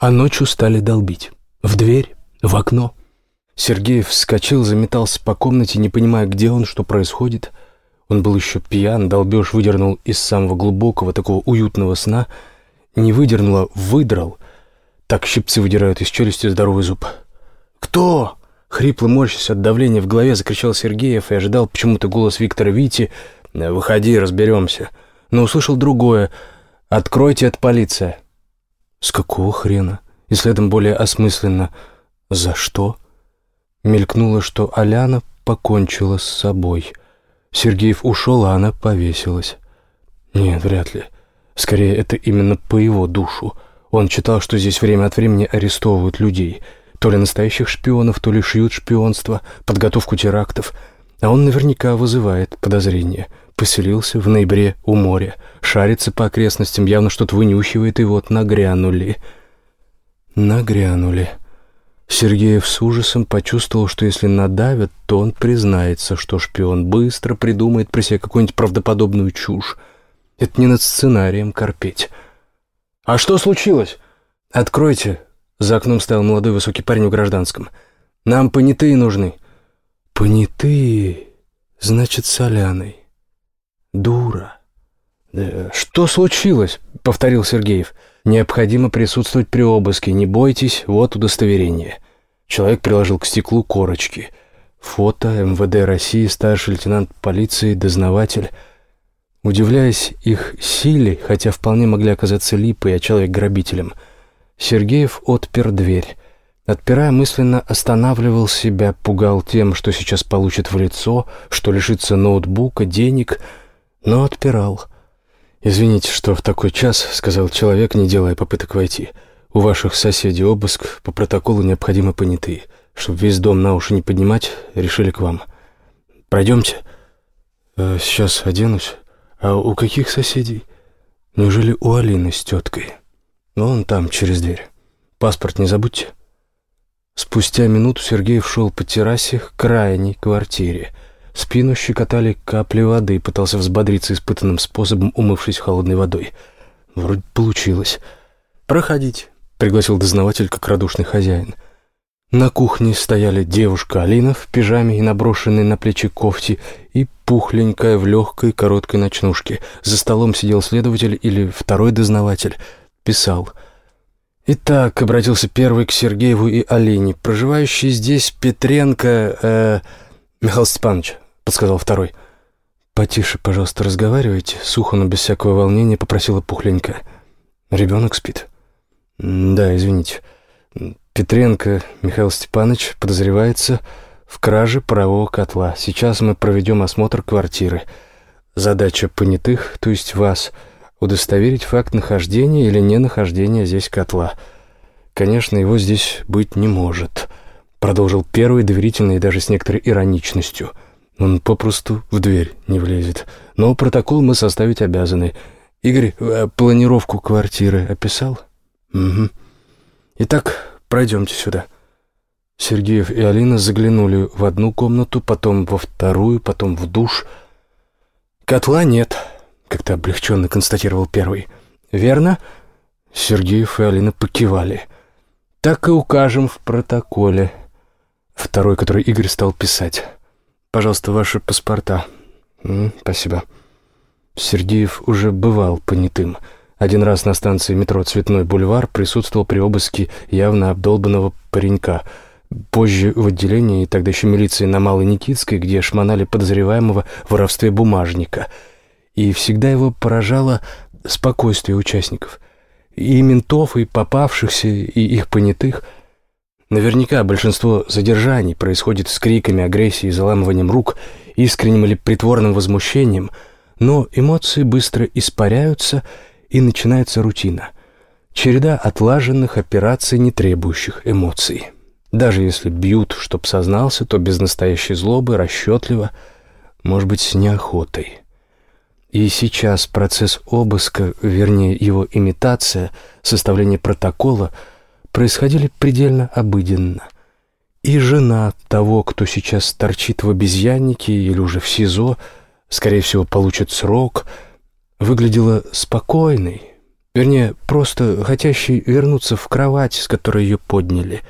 А ночью стали долбить. В дверь, в окно. Сергеев вскочил, заметался по комнате, не понимая, где он, что происходит. Он был еще пьян, долбеж выдернул из самого глубокого, такого уютного сна. Не выдернул, а выдрал. Так щипцы выдирают из челюсти здоровый зуб. «Кто?» Хрипло морщись от давления в голове, закричал Сергеев и ожидал почему-то голос Виктора Вити. «Выходи, разберемся». Но услышал другое. «Откройте, это полиция». «С какого хрена?» И следом более осмысленно. «За что?» Мелькнуло, что Аляна покончила с собой. Сергеев ушел, а она повесилась. Нет, вряд ли. Скорее, это именно по его душу. Он читал, что здесь время от времени арестовывают людей. То ли настоящих шпионов, то ли шьют шпионство, подготовку терактов. А он наверняка вызывает подозрения. Поселился в ноябре у моря, шарится по окрестностям, явно что-то вынюхивает, и вот нагрянули. Нагрянули. Сергеев с ужасом почувствовал, что если надавят, то он признается, что шпион быстро придумает при себе какую-нибудь правдоподобную чушь. Это не над сценарием корпеть. «А что случилось?» «Откройте». За окном стоял молодой высокий парень в гражданском. «Нам понятые нужны». «Понятые? Значит, соляной. Дура». «Да что случилось?» — повторил Сергеев. Необходимо присутствовать при обыске. Не бойтесь, вот удостоверение. Человек приложил к стеклу корочки. Фото, МВД России, старший лейтенант полиции, дознаватель. Удивляясь их силе, хотя вполне могли оказаться липой, а человек грабителем, Сергеев отпер дверь. Отпирая, мысленно останавливал себя, пугал тем, что сейчас получит в лицо, что лишится ноутбука, денег, но отпирал. «Извините, что в такой час», — сказал человек, не делая попыток войти. «У ваших соседей обыск, по протоколу необходимо понятые. Чтобы весь дом на уши не поднимать, решили к вам. Пройдемте?» э, «Сейчас оденусь. А у каких соседей?» «Неужели у Алины с теткой?» «Вон там, через дверь. Паспорт не забудьте». Спустя минуту Сергей вшел по террасе к крайней квартире — Спину щекотали капли воды, пытался взбодриться испытанным способом, умывшись холодной водой. Вроде получилось. «Проходите», — пригласил дознаватель как радушный хозяин. На кухне стояли девушка Алина в пижаме и наброшенной на плечи кофте и пухленькая в легкой короткой ночнушке. За столом сидел следователь или второй дознаватель. Писал. «Итак», — обратился первый к Сергееву и Алине, — «проживающий здесь Петренко...» э, «Михаил Степанович», — подсказал второй. «Потише, пожалуйста, разговаривайте», — сухо, но без всякого волнения попросила пухленькая. «Ребенок спит?» «Да, извините. Петренко Михаил Степанович подозревается в краже парового котла. Сейчас мы проведем осмотр квартиры. Задача понятых, то есть вас, удостоверить факт нахождения или ненахождения здесь котла. Конечно, его здесь быть не может». Продолжил первый, доверительно и даже с некоторой ироничностью. Он попросту в дверь не влезет. Но протокол мы составить обязаны. Игорь, э, планировку квартиры описал? Угу. Итак, пройдемте сюда. Сергеев и Алина заглянули в одну комнату, потом во вторую, потом в душ. «Котла нет», — как-то облегченно констатировал первый. «Верно?» Сергеев и Алина покивали. «Так и укажем в протоколе», Второй, который Игорь стал писать. «Пожалуйста, ваши паспорта». М «Спасибо». Сергеев уже бывал понятым. Один раз на станции метро «Цветной бульвар» присутствовал при обыске явно обдолбанного паренька. Позже в отделении, тогда еще милиции на Малой Никитской, где шмонали подозреваемого в воровстве бумажника. И всегда его поражало спокойствие участников. И ментов, и попавшихся, и их понятых – Наверняка большинство задержаний происходит с криками, агрессией, заламыванием рук, искренним или притворным возмущением, но эмоции быстро испаряются, и начинается рутина. Череда отлаженных операций, не требующих эмоций. Даже если бьют, чтоб сознался, то без настоящей злобы, расчетливо, может быть, с неохотой. И сейчас процесс обыска, вернее, его имитация, составление протокола — происходили предельно обыденно. И жена того, кто сейчас торчит в обезьяннике или уже в СИЗО, скорее всего, получит срок, выглядела спокойной, Вернее, просто хотящий вернуться в кровать, с которой ее подняли.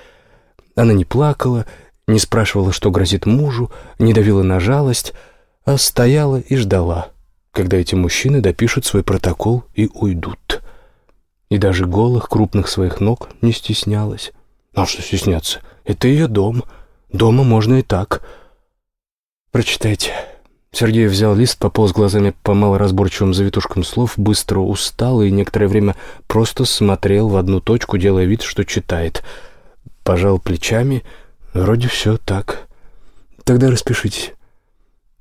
Она не плакала, не спрашивала, что грозит мужу, не давила на жалость, а стояла и ждала, когда эти мужчины допишут свой протокол и уйдут. И даже голых, крупных своих ног не стеснялась. А что стесняться? Это ее дом. Дома можно и так. Прочитайте. Сергей взял лист, пополз глазами по малоразборчивым завитушкам слов, быстро устал и некоторое время просто смотрел в одну точку, делая вид, что читает. Пожал плечами. Вроде все так. Тогда распишитесь.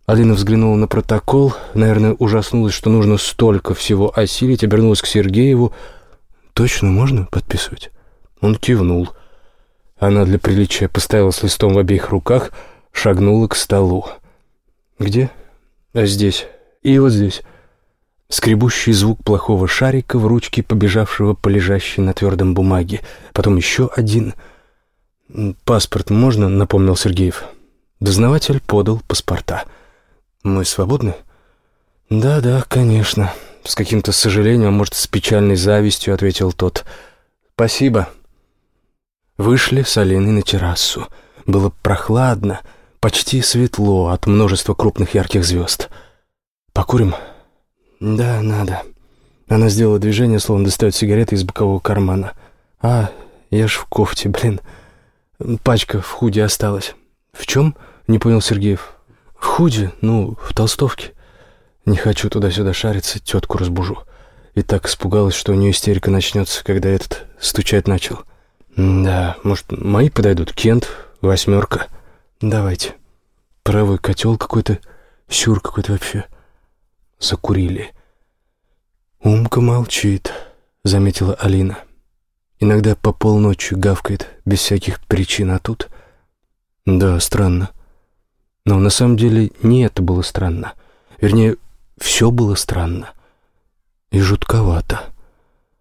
Алина взглянула на протокол, наверное, ужаснулась, что нужно столько всего осилить, обернулась к Сергееву. «Точно можно подписывать?» Он кивнул. Она для приличия поставила с листом в обеих руках, шагнула к столу. «Где?» «А здесь. И вот здесь». Скребущий звук плохого шарика в ручке, побежавшего по лежащей на твердом бумаге. Потом еще один. «Паспорт можно?» — напомнил Сергеев. Дознаватель подал паспорта. «Мы свободны?» «Да, да, конечно». С каким-то сожалением, а может, с печальной завистью ответил тот. «Спасибо». Вышли с Алиной на террасу. Было прохладно, почти светло от множества крупных ярких звезд. «Покурим?» «Да, надо». Она сделала движение, словно достает сигареты из бокового кармана. «А, я ж в кофте, блин. Пачка в худе осталась». «В чем?» — не понял Сергеев. «В худе? Ну, в толстовке. Не хочу туда-сюда шариться, тетку разбужу». И так испугалась, что у нее истерика начнется, когда этот стучать начал. «Да, может, мои подойдут? Кент, восьмерка. Давайте. Правый котел какой-то, сюр какой-то вообще». Закурили. «Умка молчит», — заметила Алина. «Иногда по полночи гавкает, без всяких причин, а тут...» «Да, странно». Но на самом деле не это было странно. Вернее, все было странно. И жутковато.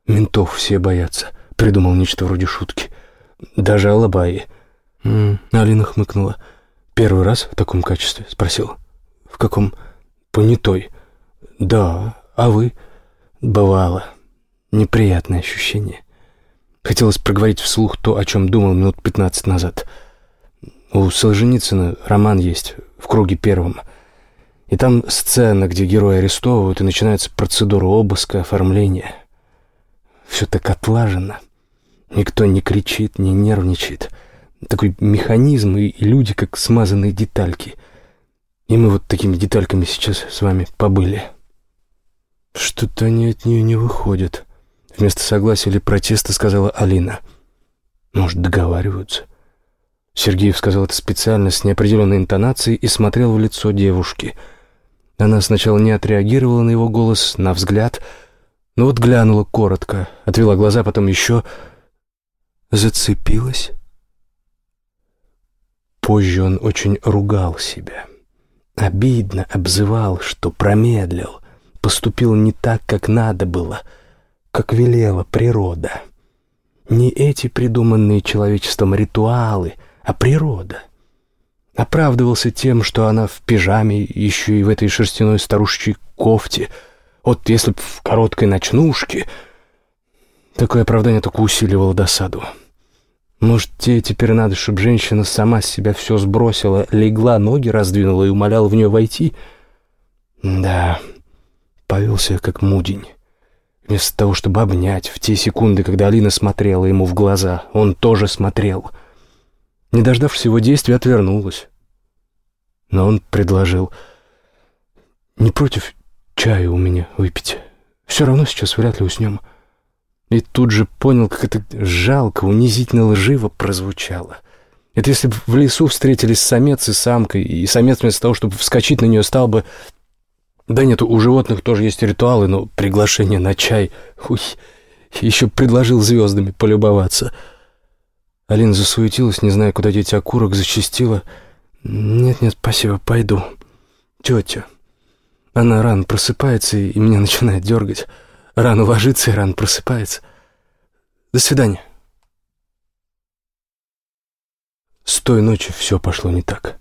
Ментов все боятся придумал нечто вроде шутки. Даже Алабаи. М -м, Алина хмыкнула. «Первый раз в таком качестве?» — спросил. «В каком?» «Понятой». «Да, а вы?» «Бывало. Неприятное ощущение. Хотелось проговорить вслух то, о чем думал минут пятнадцать назад. У Солженицына роман есть в круге первом. И там сцена, где герои арестовывают, и начинается процедура обыска, оформления. Все так отлажено. Никто не кричит, не нервничает. Такой механизм, и, люди как смазанные детальки. И мы вот такими детальками сейчас с вами побыли. Что-то они от нее не выходят. Вместо согласия или протеста сказала Алина. Может, договариваются? Сергеев сказал это специально, с неопределенной интонацией, и смотрел в лицо девушки. Она сначала не отреагировала на его голос, на взгляд, но вот глянула коротко, отвела глаза, потом еще зацепилась. Позже он очень ругал себя. Обидно обзывал, что промедлил, поступил не так, как надо было, как велела природа. Не эти придуманные человечеством ритуалы, а природа. Оправдывался тем, что она в пижаме, еще и в этой шерстяной старушечьей кофте. Вот если б в короткой ночнушке Такое оправдание только усиливало досаду. Может, тебе теперь надо, чтобы женщина сама с себя все сбросила, легла, ноги раздвинула и умоляла в нее войти? Да, повелся как мудень. Вместо того, чтобы обнять, в те секунды, когда Алина смотрела ему в глаза, он тоже смотрел. Не дождавшись его действия, отвернулась. Но он предложил, «Не против чаю у меня выпить? Все равно сейчас вряд ли уснем». И тут же понял, как это жалко, унизительно лживо прозвучало. Это если бы в лесу встретились самец и самка, и самец вместо того, чтобы вскочить на нее, стал бы... Да нет, у животных тоже есть ритуалы, но приглашение на чай... Уй, еще предложил звездами полюбоваться. Алина засуетилась, не зная, куда деть окурок, зачастила. «Нет-нет, спасибо, пойду. Тетя». Она рано просыпается и меня начинает дергать. Рано ложится и рано просыпается. До свидания. С той ночи все пошло не так.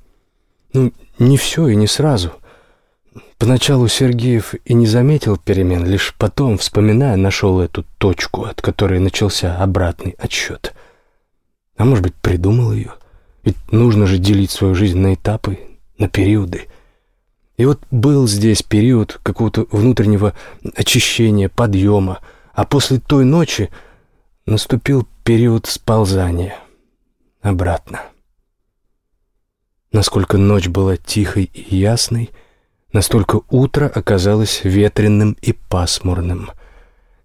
Ну, не все и не сразу. Поначалу Сергеев и не заметил перемен, лишь потом, вспоминая, нашел эту точку, от которой начался обратный отсчет. А может быть, придумал ее? Ведь нужно же делить свою жизнь на этапы, на периоды. И вот был здесь период какого-то внутреннего очищения, подъема, а после той ночи наступил период сползания обратно. Насколько ночь была тихой и ясной, настолько утро оказалось ветреным и пасмурным.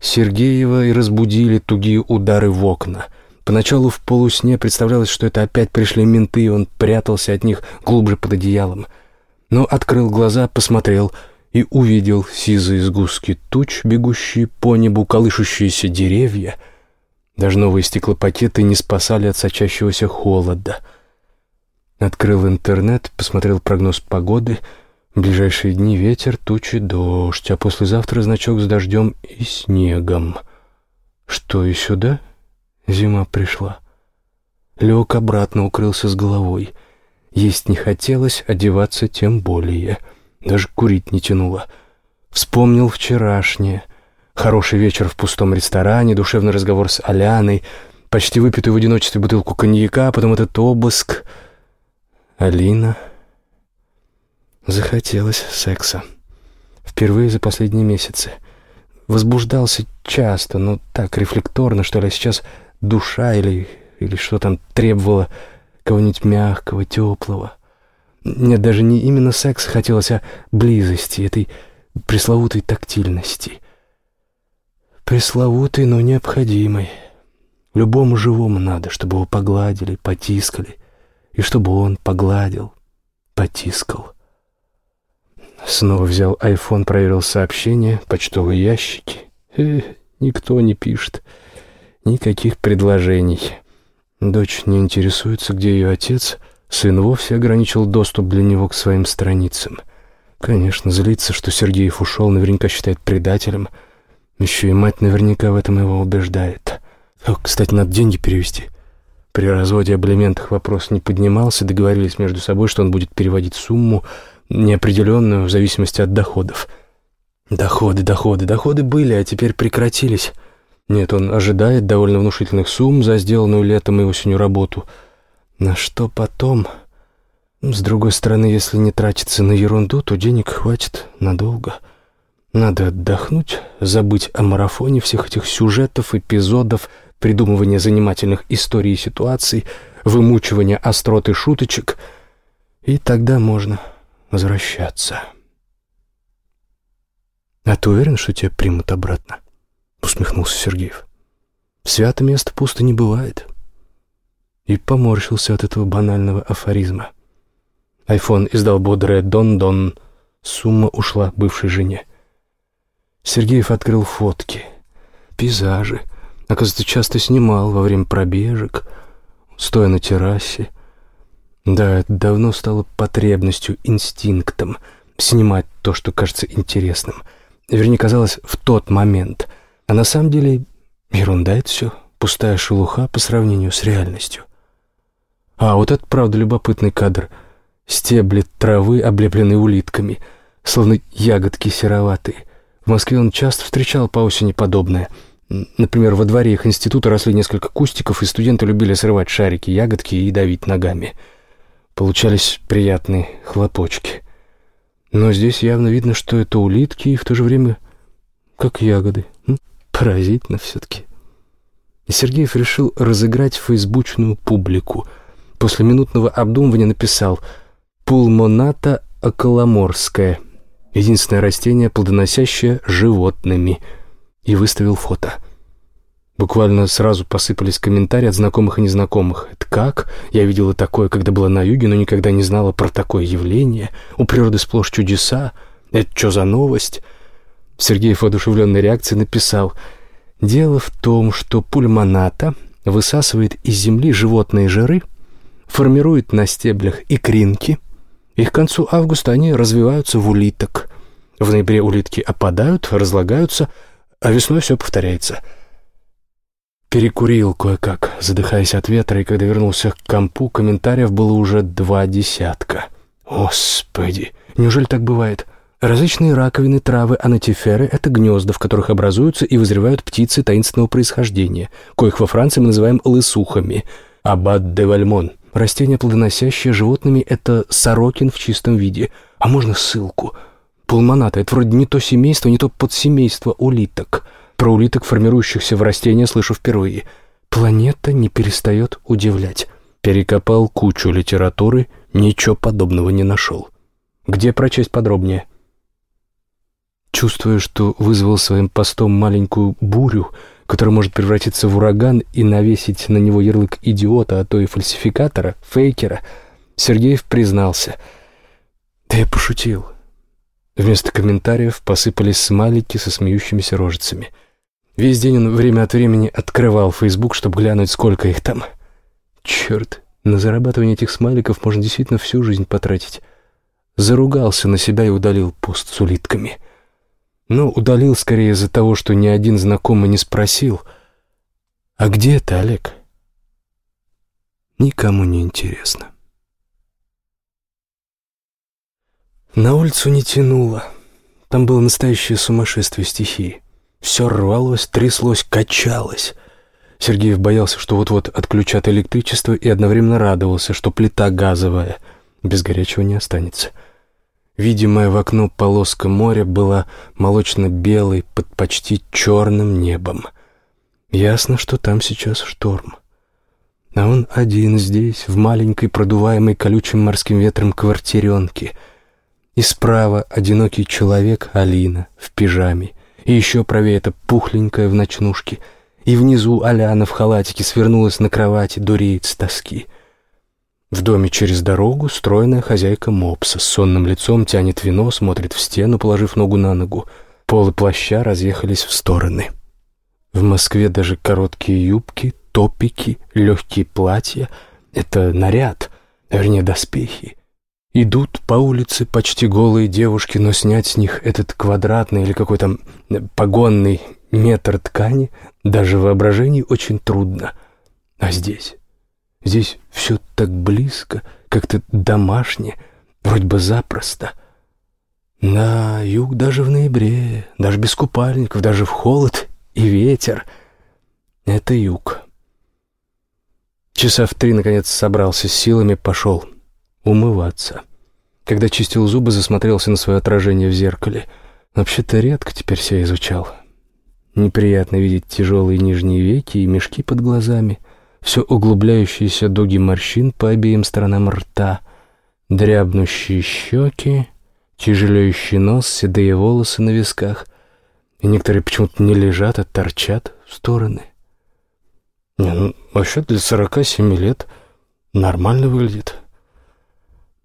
Сергеева и разбудили тугие удары в окна. Поначалу в полусне представлялось, что это опять пришли менты, и он прятался от них глубже под одеялом. Но открыл глаза, посмотрел и увидел сизые сгустки туч, бегущие по небу, колышущиеся деревья. Даже новые стеклопакеты не спасали от сочащегося холода — Открыл интернет, посмотрел прогноз погоды. В ближайшие дни ветер, тучи, дождь, а послезавтра значок с дождем и снегом. Что, и сюда зима пришла? Лег обратно, укрылся с головой. Есть не хотелось, одеваться тем более. Даже курить не тянуло. Вспомнил вчерашнее. Хороший вечер в пустом ресторане, душевный разговор с Аляной, почти выпитую в одиночестве бутылку коньяка, а потом этот обыск — Алина. Захотелось секса. Впервые за последние месяцы. Возбуждался часто, но так рефлекторно, что ли, а сейчас душа или, или что там требовала кого-нибудь мягкого, теплого. Нет, даже не именно секс хотелось, а близости, этой пресловутой тактильности. Пресловутой, но необходимой. Любому живому надо, чтобы его погладили, потискали, и чтобы он погладил, потискал. Снова взял айфон, проверил сообщения, почтовые ящики. Эх, никто не пишет. Никаких предложений. Дочь не интересуется, где ее отец. Сын вовсе ограничил доступ для него к своим страницам. Конечно, злится, что Сергеев ушел, наверняка считает предателем. Еще и мать наверняка в этом его убеждает. О, кстати, надо деньги перевести. При разводе об элементах вопрос не поднимался, договорились между собой, что он будет переводить сумму, неопределенную в зависимости от доходов. Доходы, доходы, доходы были, а теперь прекратились. Нет, он ожидает довольно внушительных сумм за сделанную летом и осенью работу. На что потом? С другой стороны, если не тратиться на ерунду, то денег хватит надолго. Надо отдохнуть, забыть о марафоне всех этих сюжетов, эпизодов, придумывание занимательных историй и ситуаций, вымучивание острот и шуточек, и тогда можно возвращаться. «А ты уверен, что тебя примут обратно?» — усмехнулся Сергеев. «Свято место пусто не бывает». И поморщился от этого банального афоризма. Айфон издал бодрое «дон-дон». Сумма ушла бывшей жене. Сергеев открыл фотки, пейзажи, Оказывается, часто снимал во время пробежек, стоя на террасе. Да, это давно стало потребностью, инстинктом снимать то, что кажется интересным. Вернее, казалось, в тот момент. А на самом деле ерунда это все, пустая шелуха по сравнению с реальностью. А вот это, правда, любопытный кадр. Стебли травы, облепленные улитками, словно ягодки сероватые. В Москве он часто встречал по осени подобное — Например, во дворе их института росли несколько кустиков, и студенты любили срывать шарики, ягодки и давить ногами. Получались приятные хлопочки. Но здесь явно видно, что это улитки, и в то же время как ягоды. Поразительно все-таки. И Сергеев решил разыграть фейсбучную публику. После минутного обдумывания написал «Пулмоната околоморская» — единственное растение, плодоносящее животными — и выставил фото. Буквально сразу посыпались комментарии от знакомых и незнакомых. «Это как? Я видела такое, когда была на юге, но никогда не знала про такое явление. У природы сплошь чудеса. Это что за новость?» Сергеев воодушевленной реакцией написал «Дело в том, что пульмоната высасывает из земли животные жиры, формирует на стеблях икринки, и к концу августа они развиваются в улиток. В ноябре улитки опадают, разлагаются, а весной все повторяется. Перекурил кое-как, задыхаясь от ветра, и когда вернулся к компу, комментариев было уже два десятка. «Господи, неужели так бывает?» Различные раковины, травы, анатиферы — это гнезда, в которых образуются и вызревают птицы таинственного происхождения, коих во Франции мы называем лысухами. Аббат де Вальмон. Растение, плодоносящее животными, это сорокин в чистом виде. А можно ссылку? Пулмоната — это вроде не то семейство, не то подсемейство улиток. Про улиток, формирующихся в растения, слышу впервые. Планета не перестает удивлять. Перекопал кучу литературы, ничего подобного не нашел. Где прочесть подробнее? Чувствуя, что вызвал своим постом маленькую бурю, которая может превратиться в ураган и навесить на него ярлык идиота, а то и фальсификатора, фейкера, Сергеев признался. «Да я пошутил». Вместо комментариев посыпались смайлики со смеющимися рожицами. Весь день он время от времени открывал Фейсбук, чтобы глянуть, сколько их там. Черт, на зарабатывание этих смайликов можно действительно всю жизнь потратить. Заругался на себя и удалил пост с улитками. — но удалил скорее из-за того, что ни один знакомый не спросил, «А где это, Олег?» Никому не интересно. На улицу не тянуло. Там было настоящее сумасшествие стихии. Все рвалось, тряслось, качалось. Сергеев боялся, что вот-вот отключат электричество, и одновременно радовался, что плита газовая, без горячего не останется. — Видимая в окно полоска моря была молочно-белой под почти черным небом. Ясно, что там сейчас шторм. А он один здесь, в маленькой, продуваемой колючим морским ветром квартиренке. И справа одинокий человек, Алина, в пижаме. И еще правее эта пухленькая в ночнушке. И внизу Аляна в халатике свернулась на кровати, дуреет с тоски. В доме через дорогу стройная хозяйка мопса с сонным лицом тянет вино, смотрит в стену, положив ногу на ногу. Полы плаща разъехались в стороны. В Москве даже короткие юбки, топики, легкие платья — это наряд, вернее, доспехи. Идут по улице почти голые девушки, но снять с них этот квадратный или какой-то погонный метр ткани даже в воображении очень трудно. А здесь... Здесь все так близко, как-то домашнее, вроде бы запросто. На юг даже в ноябре, даже без купальников, даже в холод и ветер. Это юг. Часа в три, наконец, собрался с силами, пошел умываться. Когда чистил зубы, засмотрелся на свое отражение в зеркале. Вообще-то редко теперь себя изучал. Неприятно видеть тяжелые нижние веки и мешки под глазами — все углубляющиеся дуги морщин по обеим сторонам рта, дрябнущие щеки, тяжелеющий нос, седые волосы на висках, и некоторые почему-то не лежат, а торчат в стороны. Не, ну, вообще для сорока семи лет нормально выглядит,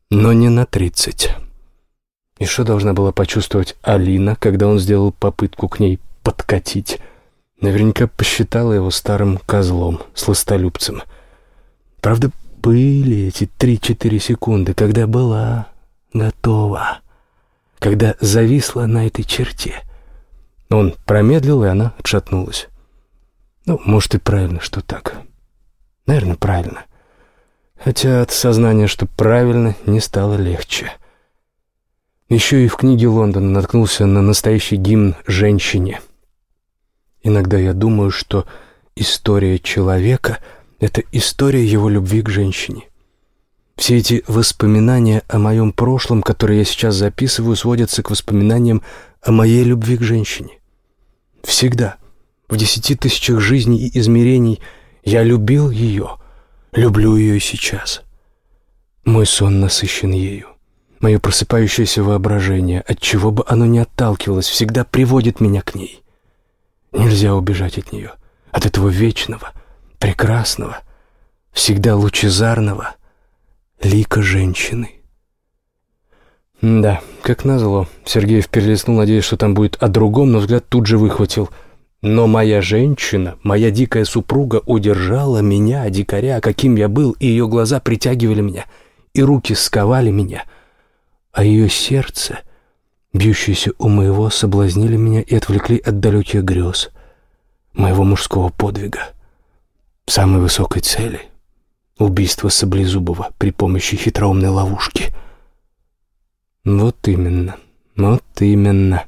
но не на тридцать. И что должна была почувствовать Алина, когда он сделал попытку к ней подкатить? Наверняка посчитала его старым козлом, сластолюбцем. Правда, были эти три-четыре секунды, когда была готова, когда зависла на этой черте. Он промедлил, и она отшатнулась. Ну, может, и правильно, что так. Наверное, правильно. Хотя от сознания, что правильно, не стало легче. Еще и в книге Лондона наткнулся на настоящий гимн «Женщине». Иногда я думаю, что история человека — это история его любви к женщине. Все эти воспоминания о моем прошлом, которые я сейчас записываю, сводятся к воспоминаниям о моей любви к женщине. Всегда, в десяти тысячах жизней и измерений, я любил ее, люблю ее и сейчас. Мой сон насыщен ею. Мое просыпающееся воображение, от чего бы оно ни отталкивалось, всегда приводит меня к ней. Нельзя убежать от нее, от этого вечного, прекрасного, всегда лучезарного лика женщины. Да, как назло, Сергеев перелистнул, надеясь, что там будет о другом, но взгляд тут же выхватил. Но моя женщина, моя дикая супруга удержала меня, дикаря, каким я был, и ее глаза притягивали меня, и руки сковали меня, а ее сердце бьющиеся у моего, соблазнили меня и отвлекли от далеких грез, моего мужского подвига, самой высокой цели — убийство Саблезубова при помощи хитроумной ловушки. Вот именно, Вот именно.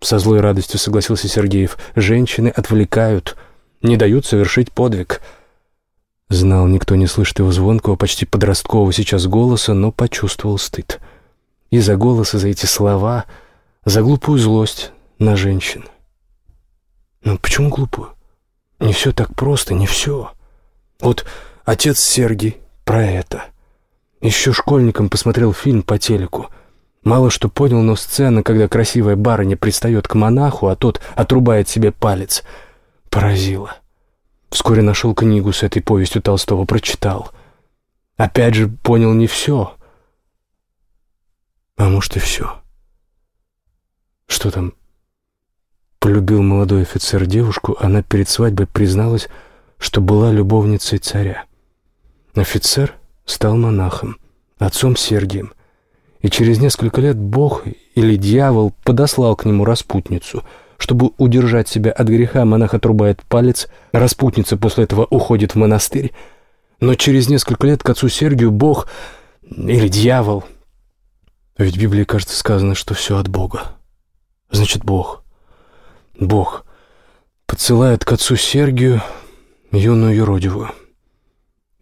Со злой радостью согласился Сергеев. Женщины отвлекают, не дают совершить подвиг. Знал, никто не слышит его звонкого, почти подросткового сейчас голоса, но почувствовал стыд. И за голос, и за эти слова, за глупую злость на женщин. Ну почему глупую? Не все так просто, не все. Вот отец Сергий про это. Еще школьником посмотрел фильм по телеку. Мало что понял, но сцена, когда красивая барыня пристает к монаху, а тот отрубает себе палец, поразила. Вскоре нашел книгу с этой повестью Толстого, прочитал. Опять же, понял не все. А может и все. Что там? Полюбил молодой офицер девушку, она перед свадьбой призналась, что была любовницей царя. Офицер стал монахом, отцом Сергием, и через несколько лет Бог или дьявол подослал к нему распутницу. Чтобы удержать себя от греха, монах отрубает палец, распутница после этого уходит в монастырь. Но через несколько лет к отцу Сергию Бог или дьявол... Ведь в Библии, кажется, сказано, что все от Бога. Значит, Бог. Бог подсылает к отцу Сергию юную юродивую.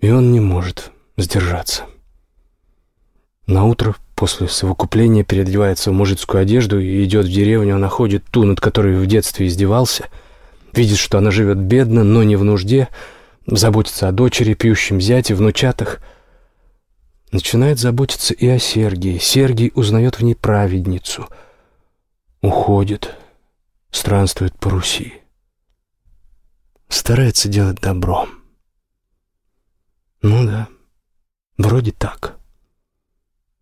И он не может сдержаться. На утро после совокупления переодевается в мужицкую одежду и идет в деревню, находит ту, над которой в детстве издевался, видит, что она живет бедно, но не в нужде, заботится о дочери, пьющем зяте, внучатах. Начинает заботиться и о Сергии. Сергий узнает в ней праведницу. Уходит, странствует по Руси. Старается делать добро. Ну да, вроде так.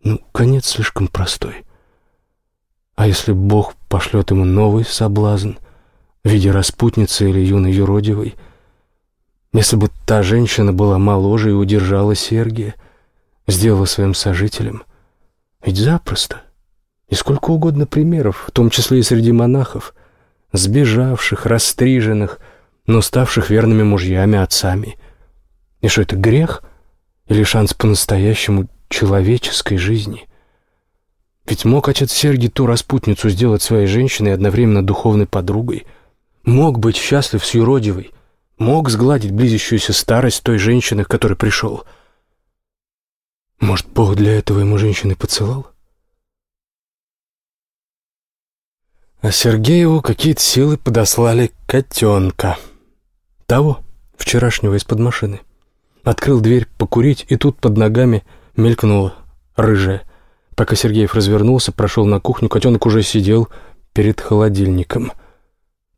Ну, конец слишком простой. А если Бог пошлет ему новый соблазн в виде распутницы или юной юродивой? Если бы та женщина была моложе и удержала Сергия, сделала своим сожителем? Ведь запросто. И сколько угодно примеров, в том числе и среди монахов, сбежавших, растриженных, но ставших верными мужьями, отцами. И что это грех или шанс по-настоящему человеческой жизни. Ведь мог отец Сергий ту распутницу сделать своей женщиной и одновременно духовной подругой. Мог быть счастлив с юродивой. Мог сгладить близящуюся старость той женщины, к которой пришел. Может, Бог для этого ему женщины поцелал? А Сергееву какие-то силы подослали котенка. Того, вчерашнего из-под машины. Открыл дверь покурить, и тут под ногами мелькнула, рыжая. Пока Сергеев развернулся, прошел на кухню, котенок уже сидел перед холодильником.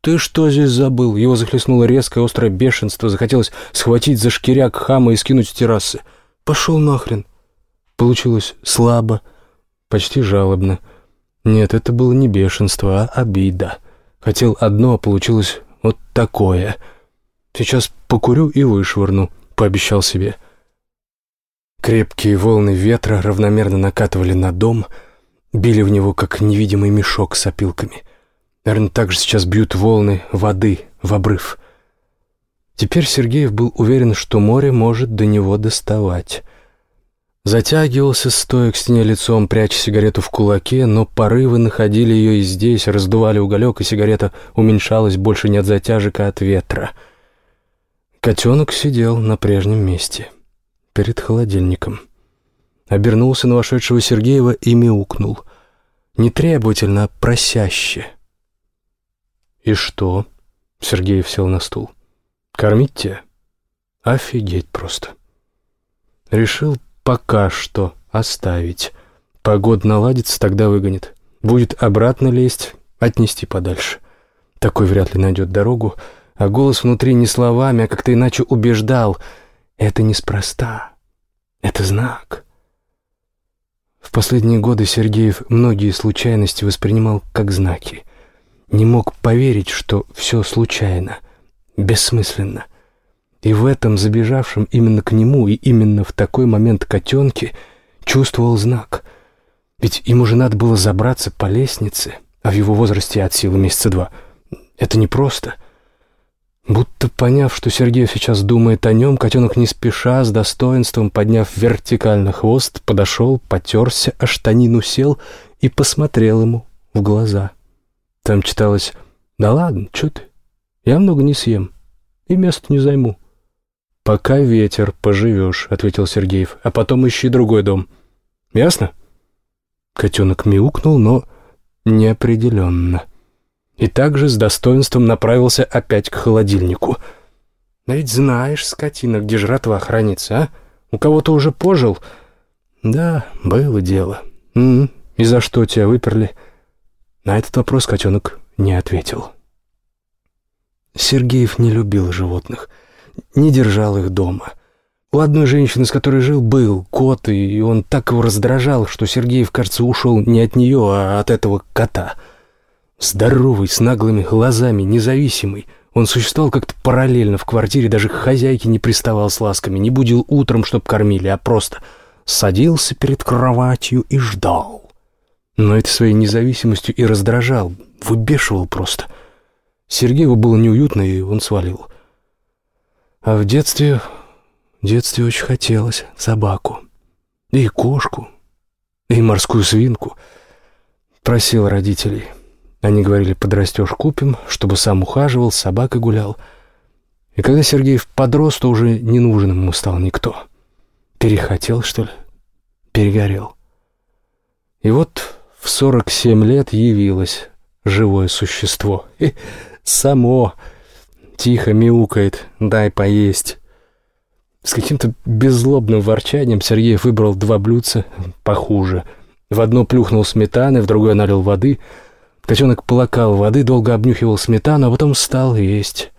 «Ты что здесь забыл?» Его захлестнуло резкое острое бешенство. Захотелось схватить за шкиряк хама и скинуть с террасы. «Пошел нахрен!» Получилось слабо, почти жалобно. Нет, это было не бешенство, а обида. Хотел одно, а получилось вот такое. «Сейчас покурю и вышвырну», — пообещал себе. «Я Крепкие волны ветра равномерно накатывали на дом, били в него, как невидимый мешок с опилками. Наверное, так же сейчас бьют волны воды в обрыв. Теперь Сергеев был уверен, что море может до него доставать. Затягивался, стоя к стене лицом, пряча сигарету в кулаке, но порывы находили ее и здесь, раздували уголек, и сигарета уменьшалась больше не от затяжек, а от ветра. Котенок сидел на прежнем месте — перед холодильником. Обернулся на вошедшего Сергеева и мяукнул. Не требовательно, а просяще. «И что?» — Сергеев сел на стул. «Кормить тебя?» «Офигеть просто!» Решил пока что оставить. Погода наладится, тогда выгонит. Будет обратно лезть, отнести подальше. Такой вряд ли найдет дорогу, а голос внутри не словами, а как-то иначе убеждал — это неспроста. Это знак. В последние годы Сергеев многие случайности воспринимал как знаки. Не мог поверить, что все случайно, бессмысленно. И в этом забежавшем именно к нему и именно в такой момент котенке чувствовал знак. Ведь ему же надо было забраться по лестнице, а в его возрасте от силы месяца два. Это непросто — Будто поняв, что Сергей сейчас думает о нем, котенок не спеша, с достоинством, подняв вертикально хвост, подошел, потерся, а штанину сел и посмотрел ему в глаза. Там читалось «Да ладно, что ты? Я много не съем и место не займу». «Пока ветер, поживешь», — ответил Сергеев, «а потом ищи другой дом. Ясно?» Котенок мяукнул, но неопределенно. И также с достоинством направился опять к холодильнику. «Да ведь знаешь, скотина, где жратва хранится, а? У кого-то уже пожил?» «Да, было дело. М -м, и за что тебя выперли?» На этот вопрос котенок не ответил. Сергеев не любил животных, не держал их дома. У одной женщины, с которой жил, был кот, и он так его раздражал, что Сергеев, кажется, ушел не от нее, а от этого кота. Здоровый, с наглыми глазами, независимый. Он существовал как-то параллельно в квартире, даже к хозяйке не приставал с ласками, не будил утром, чтоб кормили, а просто садился перед кроватью и ждал. Но это своей независимостью и раздражал, выбешивал просто. Сергееву было неуютно, и он свалил. А в детстве... В детстве очень хотелось собаку. И кошку. И морскую свинку. Просил родителей. Они говорили, подрастешь, купим, чтобы сам ухаживал, с собакой гулял. И когда Сергеев подрос, то уже не нужен ему стал никто. Перехотел, что ли? Перегорел. И вот в сорок семь лет явилось живое существо. И само тихо мяукает «дай поесть». С каким-то беззлобным ворчанием Сергеев выбрал два блюдца похуже. В одно плюхнул сметаны, в другое налил воды. Котенок полакал воды, долго обнюхивал сметану, а потом стал есть.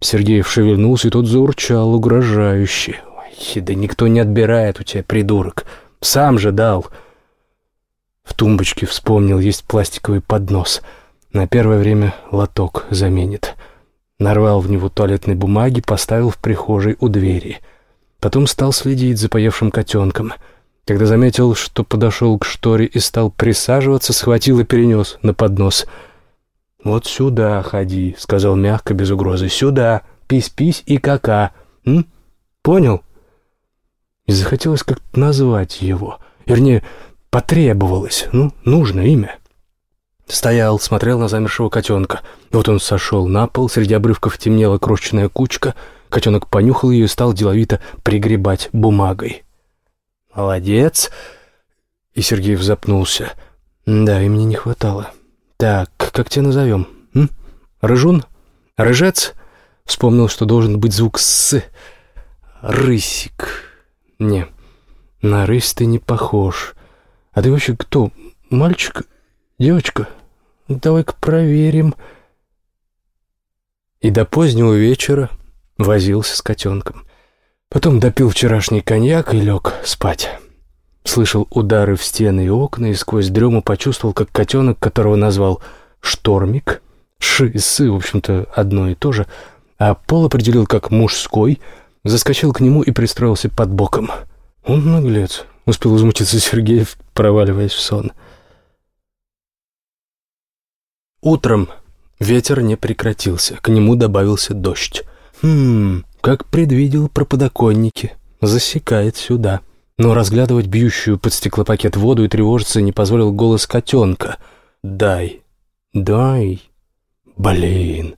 Сергеев шевельнулся, и тот заурчал угрожающе. «Ой, да никто не отбирает у тебя, придурок. Сам же дал». В тумбочке вспомнил, есть пластиковый поднос. На первое время лоток заменит. Нарвал в него туалетной бумаги, поставил в прихожей у двери. Потом стал следить за поевшим котенком. Когда заметил, что подошел к шторе и стал присаживаться, схватил и перенес на поднос. «Вот сюда ходи», — сказал мягко, без угрозы. «Сюда, пись-пись и кака. М? Понял?» И захотелось как-то назвать его. Вернее, потребовалось. Ну, нужно имя. Стоял, смотрел на замершего котенка. Вот он сошел на пол, среди обрывков темнела крошечная кучка. Котенок понюхал ее и стал деловито пригребать бумагой. «Молодец!» И Сергеев запнулся. «Да, имени не хватало. Так, как тебя назовем? М? Рыжун? Рыжец?» Вспомнил, что должен быть звук «с». «Рысик». «Не, на рысь ты не похож. А ты вообще кто? Мальчик? Девочка?» Давай-ка проверим. И до позднего вечера возился с котенком. Потом допил вчерашний коньяк и лег спать. Слышал удары в стены и окна, и сквозь дрему почувствовал, как котенок, которого назвал «штормик», «ш» и «сы», в общем-то, одно и то же, а пол определил как «мужской», заскочил к нему и пристроился под боком. «Он наглец», — успел возмутиться Сергеев, проваливаясь в сон. — Утром ветер не прекратился, к нему добавился дождь. Хм, как предвидел про подоконники, засекает сюда. Но разглядывать бьющую под стеклопакет воду и тревожиться не позволил голос котенка. «Дай, дай». Блин.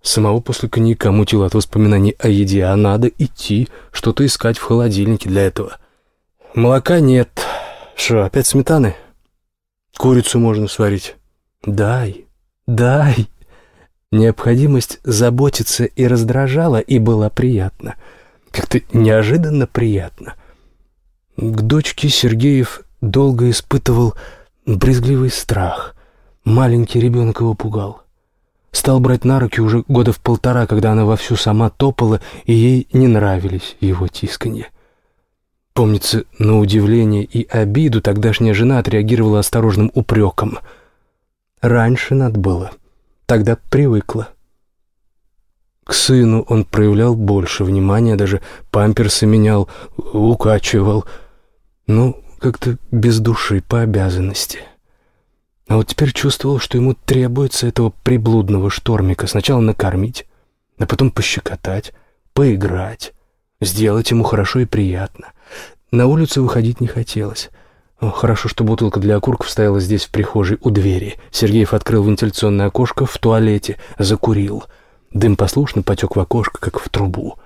Самого после коньяка мутило от воспоминаний о еде, а надо идти, что-то искать в холодильнике для этого. Молока нет. Что, опять сметаны? Курицу можно сварить. Дай. «Дай!» Необходимость заботиться и раздражала, и была приятна. Как-то неожиданно приятно. К дочке Сергеев долго испытывал брезгливый страх. Маленький ребенок его пугал. Стал брать на руки уже года в полтора, когда она вовсю сама топала, и ей не нравились его тисканье. Помнится, на удивление и обиду тогдашняя жена отреагировала осторожным упреком — Раньше надо было. Тогда привыкла. К сыну он проявлял больше внимания, даже памперсы менял, укачивал. Ну, как-то без души, по обязанности. А вот теперь чувствовал, что ему требуется этого приблудного штормика сначала накормить, а потом пощекотать, поиграть, сделать ему хорошо и приятно. На улицу выходить не хотелось. Хорошо, что бутылка для окурков стояла здесь, в прихожей, у двери. Сергеев открыл вентиляционное окошко в туалете, закурил. Дым послушно потек в окошко, как в трубу.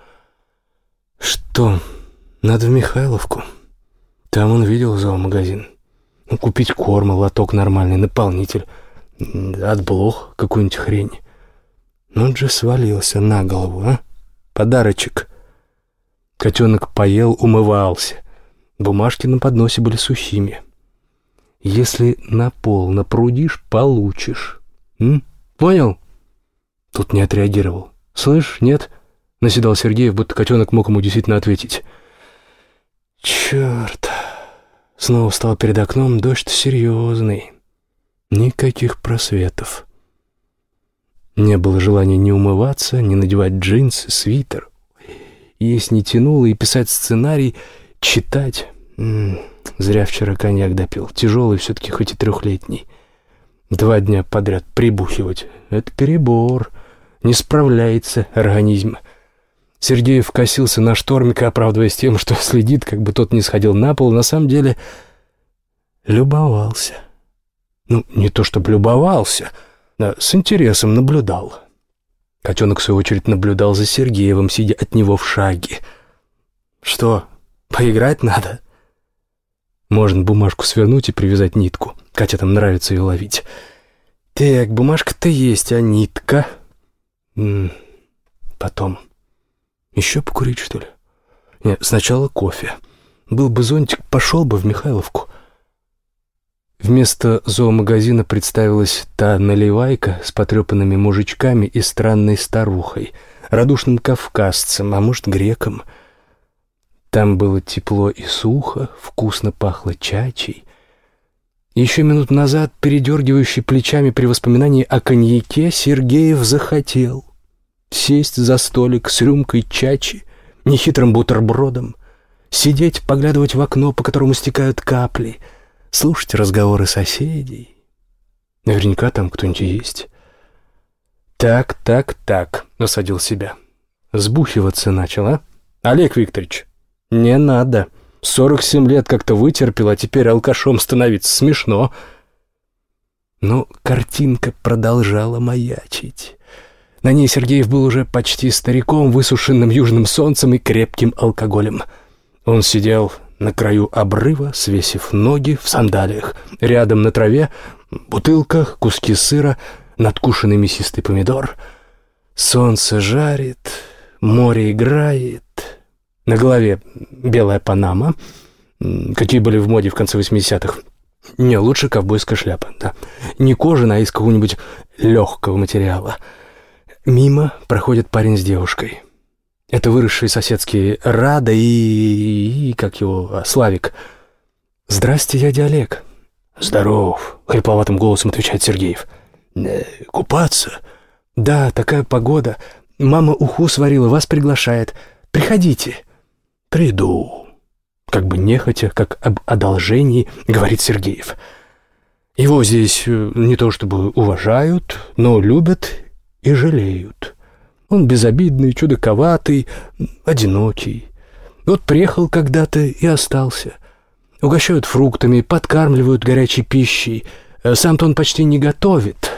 Что, надо в Михайловку? Там он видел зоомагазин. Ну, купить корма, лоток нормальный, наполнитель. От блох какую-нибудь хрень. Ну, же свалился на голову, а? Подарочек. Котенок поел, умывался. Бумажки на подносе были сухими. Если на пол напрудишь, получишь. М? Понял? Тут не отреагировал. Слышь, нет? Наседал Сергеев, будто котенок мог ему действительно ответить. Черт. Снова встал перед окном, дождь серьезный. Никаких просветов. Не было желания ни умываться, ни надевать джинсы, свитер. Есть не тянуло и писать сценарий, читать. М -м, зря вчера коньяк допил. Тяжелый все-таки, хоть и трехлетний. Два дня подряд прибухивать — это перебор. Не справляется организм. Сергеев косился на штормика, оправдываясь тем, что следит, как бы тот не сходил на пол. На самом деле любовался. Ну, не то чтобы любовался, а с интересом наблюдал. Котенок, в свою очередь, наблюдал за Сергеевым, сидя от него в шаге. «Что, поиграть надо?» Можно бумажку свернуть и привязать нитку. Катя там нравится ее ловить. «Так, бумажка-то есть, а нитка?» М -м, «Потом. Еще покурить, что ли?» «Нет, сначала кофе. Был бы зонтик, пошел бы в Михайловку». Вместо зоомагазина представилась та наливайка с потрепанными мужичками и странной старухой, радушным кавказцем, а может, греком. Там было тепло и сухо, вкусно пахло чачей. Еще минут назад, передергивающий плечами при воспоминании о коньяке, Сергеев захотел сесть за столик с рюмкой чачи, нехитрым бутербродом, сидеть, поглядывать в окно, по которому стекают капли — слушать разговоры соседей. Наверняка там кто-нибудь есть. Так, так, так, насадил себя. Сбухиваться начал, а? Олег Викторович, не надо. Сорок семь лет как-то вытерпел, а теперь алкашом становиться смешно. Но картинка продолжала маячить. На ней Сергеев был уже почти стариком, высушенным южным солнцем и крепким алкоголем. Он сидел на краю обрыва, свесив ноги в сандалиях. Рядом на траве бутылка, куски сыра, надкушенный мясистый помидор. Солнце жарит, море играет. На голове белая панама, какие были в моде в конце 80-х. Не, лучше ковбойская шляпа, да. Не кожаная, а из какого-нибудь легкого материала. Мимо проходит парень с девушкой. Это выросшие соседские Рада и... как его... Славик. «Здрасте, дядя Олег». «Здоров», — хрипловатым голосом отвечает Сергеев. «Э, «Купаться?» «Да, такая погода. Мама уху сварила, вас приглашает. Приходите». «Приду», — как бы нехотя, как об одолжении, говорит Сергеев. Его здесь э, не то чтобы уважают, но любят и жалеют. Он безобидный, чудаковатый, одинокий. Вот приехал когда-то и остался. Угощают фруктами, подкармливают горячей пищей. А сам-то он почти не готовит.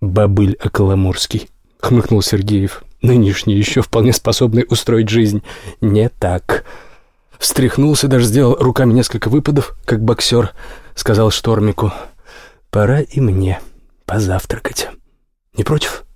«Бабыль Околоморский», — хмыкнул Сергеев. «Нынешний еще вполне способный устроить жизнь. Не так». Встряхнулся, даже сделал руками несколько выпадов, как боксер, сказал Штормику. «Пора и мне позавтракать. Не против?»